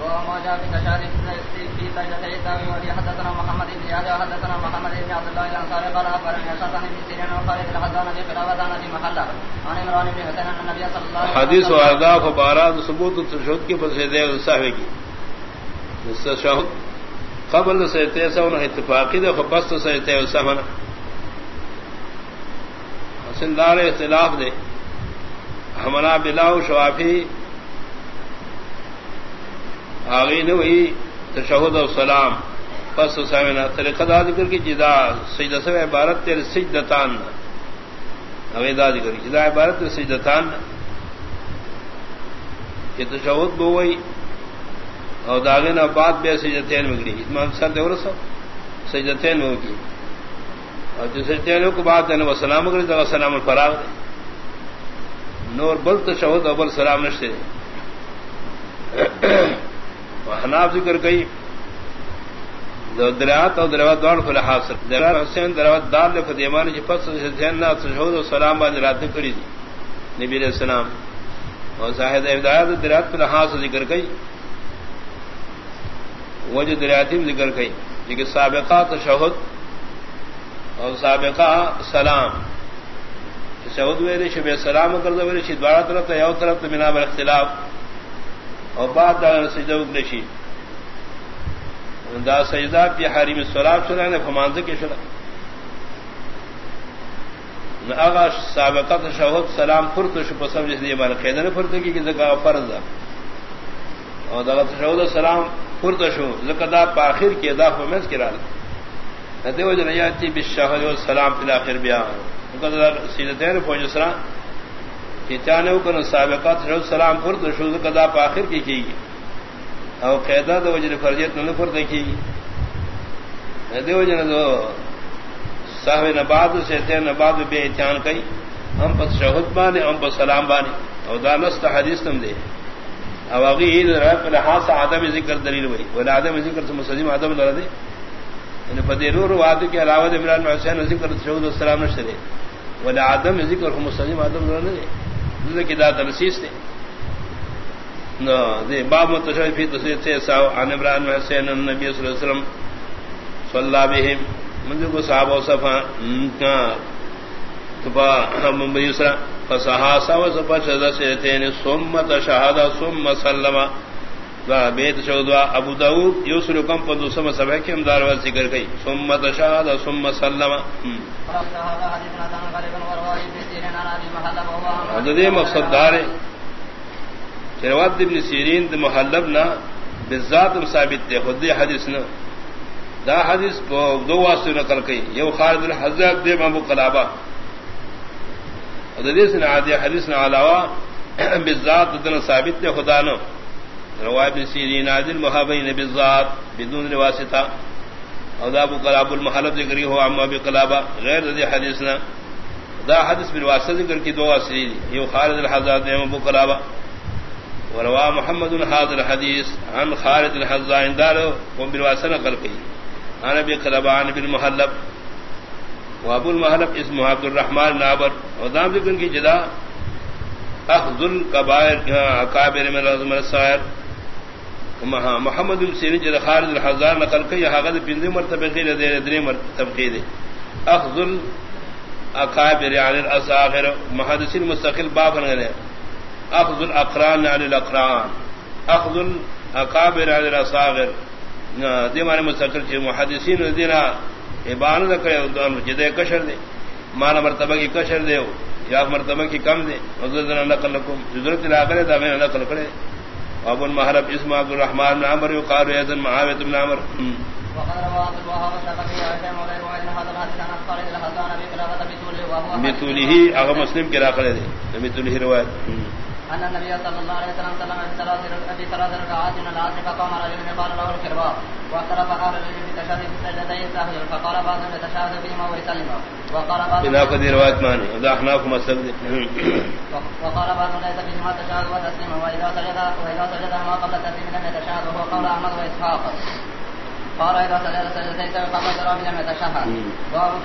وما جاء في تشهد في سجدتي السهو وفي حدثنا محمد بن زياد وحدثنا محمد بن عبد الله الانصاري قال اخبرني حسن بن سيرين وخالد الحزان في خلافه في محله. عن عمران بن حسين ان النبي صلى الله عليه وسلم حدیث و اہداف و بارات ثبوت تشہد کی فسیدے صاحب کی۔ تشہد قبل سے تیسا انہیں اتفاقی دے فبست سے تیسا ہونا حسن دار اختلاف دے۔ ہمنا بلاؤ شوافی آگئی نے وہی تشہد و سلام. پس سامنا طریقہ دا ذکر کی جدا سجدہ سے عبارت تیرے سجدتان. اگئی دا ذکر کی جدا عبارت تیرے سجدتان. یہ تشہد بو وہی اور داغے نہ بے سجدتین مگری امام سر دے ورسو سجدتین میں کی اور جو سجدتین کو بات دینے وہ سلام مگری تو سلام الفراغ دے. نور بل تشہد اور بل سلام نشتے دے. حناف ذکر گئی دریات اور دروات دوڑ کو لحاظ سر۔ درار حسین دروات دار لے فتیمان کی پس حسین نا شہود و سلام بعد رات کری دی۔ نبی علیہ السلام۔ اور صاحب ہدایت دریات کو لحاظ ذکر گئی وہ جو دریاتی ذکر گئی لیکن سابقہ تشہد اور سابقہ سلام۔ شہد میرے شب سلام کر دو میرے شدوارا طرف یا طرف تو بنا بر اختلاف۔ اور بعد دا سجدہ اگلشی دا سجدہ پی حریم سلاب چلا نے فمانز کے شلا اغا سابقت شہد سلام فرت شپ سمجھ دیے مانا قیدن فرت کی کہ زکا فرض دا اور دا شہد سلام فرت شو زکا دا پاخر کی دا فمنز کی رالا دیو جن یاتی بالشہد والسلام پی الاخر بیا. سجدہ سیدتین فوج سلام. چانے کن سابقات شہد سلام فرد شہد کدا پاخر کی کی گی۔ او قیدہ دو وجن فرجیت نہ فرد کی گی۔ دو وجن دو صاحب نباد سے تے نباد بے اتیان کئی۔ ہم پس شہد بانے، ہم پس سلام بانے۔ او دانست حدیث تم دے۔ او اگی رب لحاظ آدم ذکر دلیل ہوئی۔ ولا آدم ذکر سے مسلم آدم لڑ دے۔ یعنی فدیرور وعد کے علاوہ عمران حسین ذکر شہود السلام نشتے ولا آدم ذکر ہم مسلم آدم لڑ دے۔ کی دا تنسیس دے دے باب متشرف فی تصویر سے ساو عن عمران حسین النبی صلی اللہ علیہ وسلم صلی اللہ بہم منذ کو صحابہ و صفا تبا مبیسرا فصحا ساو صفا شہدہ سیتین سمت شہدہ سم سلمہ بیت شہدوا ابو داود یوسر کم پر دوسم سبہ کے امدار ذکر گئی سمت شہدہ سم سلمہ دے مقصد دار چروات ابن سیرین دے محلب نہ بذات ثابت تے خود حدیث نہ دا حدیث کو دو واسطے نقل کئی یو خالد الحضرت دے ابو قلابہ حدیث نے عادی حدیث نہ علاوہ بذات دن ثابت تے خدا نہ رواه ابن سیرین عادل محابین بذات بدون واسطہ اور ابو قلاب المحلب ذکری ہو عم ابي قلابہ غیر ذی حدیث نہ دا حدیث بالواسطہ ذکر کی دو اصلی یہ خالد الحزاد نے ابو قلابہ۔ وروا محمد هذا الحديث عن خالد الحزان دار و بالواسطہ نقل کی۔ عن ابي قلابہ، عن ابن محلب وابو المحلب اسمه عبد الرحمن نابر۔ و ودام ذکر کی جدا۔ اخذ الكبائر اکابر من الازم السائر محمد السین جد خالد الحزان نقل کی۔ یہ حقد بندی مرتبہ کی دے دے مرتبہ کی دے۔ اخذ اکابر عن الاصاغر. محدثین مستقل باب نے اخذ الاقران عن الاقران. اخذ الاکابر عن الاصاغر. دی معنی مستقل چھ محدثین دینا. ابان نہ کرے جدے کشر دے. مان مرتبہ کی کشر دے، یا مرتبہ کی کم دے. حضرت نقل لكم حضرت لا کرے دا میں نقل کرے. ابو المحرب اسم عبد الرحمن بن عمرو يقال اذن معاويه بن عمرو. بطوله اغه مسلم کی راخله دي بطوله روایت ان النبي صلى الله عليه وسلم سلم في ثلاث في ثلاث ركعات من العصر فقام رجل قال له الكرباء واختلف اهل العلم في تشهد في سجدتي السهو فقال بعض يتشهد فيهما ويسلم. وقال بعض بنا قد روایت معنی ذا احناف مسلم وقال بعض ليس فيهما تشهد وتسليم واذا سجد واذا سجد ما قبل التسليم لم يتشهد وهو قول احمد واسحاق قال اذا سجد سجدتي قبل السلام لم يتشهد وهو فيما